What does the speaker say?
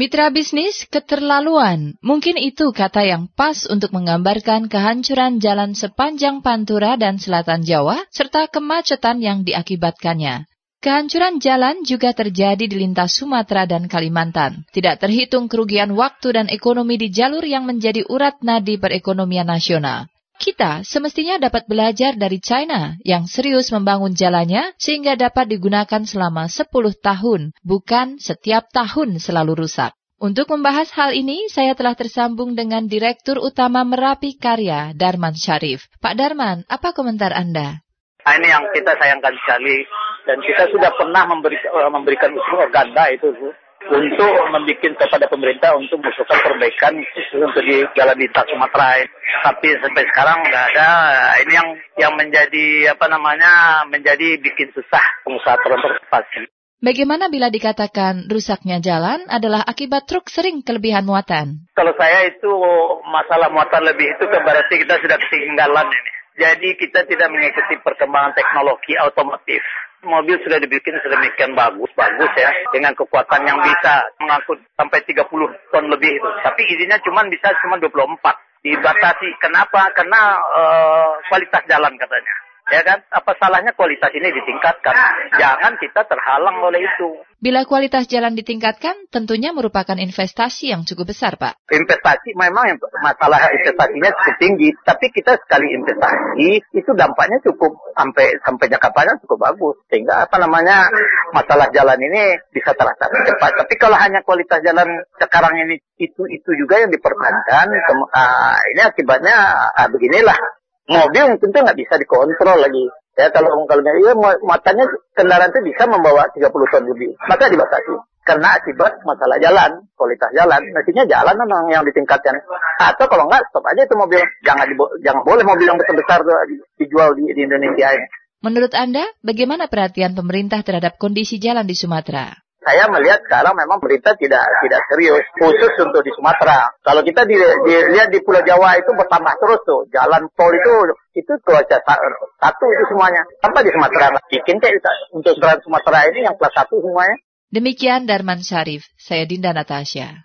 Mitra bisnis keterlaluan, mungkin itu kata yang pas untuk menggambarkan kehancuran jalan sepanjang Pantura dan Selatan Jawa, serta kemacetan yang diakibatkannya. Kehancuran jalan juga terjadi di lintas Sumatera dan Kalimantan. Tidak terhitung kerugian waktu dan ekonomi di jalur yang menjadi urat nadi perekonomian nasional. Kita semestinya dapat belajar dari China yang serius membangun jalannya sehingga dapat digunakan selama 10 tahun, bukan setiap tahun selalu rusak. Untuk membahas hal ini, saya telah tersambung dengan Direktur Utama Merapi Karya, Darman Syarif. Pak Darman, apa komentar Anda? Nah, ini yang kita sayangkan sekali dan kita sudah pernah memberi, uh, memberikan usul organda itu Bu, untuk membuat kepada pemerintah untuk melakukan perbaikan untuk di jalan lintas Sumatera. Tapi sampai sekarang nggak ada. Ini yang yang menjadi apa namanya menjadi bikin susah pengusaha transportasi. Bagaimana bila dikatakan rusaknya jalan adalah akibat truk sering kelebihan muatan? Kalau saya itu masalah muatan lebih itu berarti kita sudah ketinggalan ini. Jadi kita tidak mengikuti perkembangan teknologi otomotif mobil sudah dibikin sedemikian bagus, bagus ya, dengan kekuatan yang bisa mengangkut sampai 30 ton lebih itu. Tapi izinnya cuma bisa cuma 24. Dibatasi. Kenapa? Karena uh, kualitas jalan katanya ya kan? Apa salahnya kualitas ini ditingkatkan? Jangan kita terhalang oleh itu. Bila kualitas jalan ditingkatkan, tentunya merupakan investasi yang cukup besar, Pak. Investasi memang masalah investasinya cukup tinggi, tapi kita sekali investasi itu dampaknya cukup sampai sampai jangka panjang cukup bagus. Sehingga apa namanya masalah jalan ini bisa terasa cepat. Tapi kalau hanya kualitas jalan sekarang ini itu itu juga yang dipertahankan, uh, ini akibatnya uh, beginilah mobil tentu nggak bisa dikontrol lagi. Ya kalau kalau ya matanya kendaraan itu bisa membawa 30 ton lebih, maka dibatasi. Karena akibat masalah jalan, kualitas jalan, mestinya jalan memang yang ditingkatkan. Atau kalau nggak stop aja itu mobil, jangan jangan boleh mobil yang besar-besar dijual di, di Indonesia. Menurut Anda, bagaimana perhatian pemerintah terhadap kondisi jalan di Sumatera? Saya melihat sekarang memang pemerintah tidak tidak serius khusus untuk di Sumatera. Kalau kita di, di, Pulau Jawa itu bertambah terus tuh jalan tol itu itu kelas satu itu semuanya. Tanpa di Sumatera bikin kayak untuk Sumatera ini yang kelas satu semuanya. Demikian Darman Syarif, saya Dinda Natasha.